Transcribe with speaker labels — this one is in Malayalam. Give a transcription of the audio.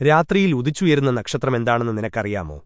Speaker 1: രാത്രിയിൽ ഉദിച്ചുയരുന്ന നക്ഷത്രമെന്താണെന്ന് നിനക്കറിയാമോ?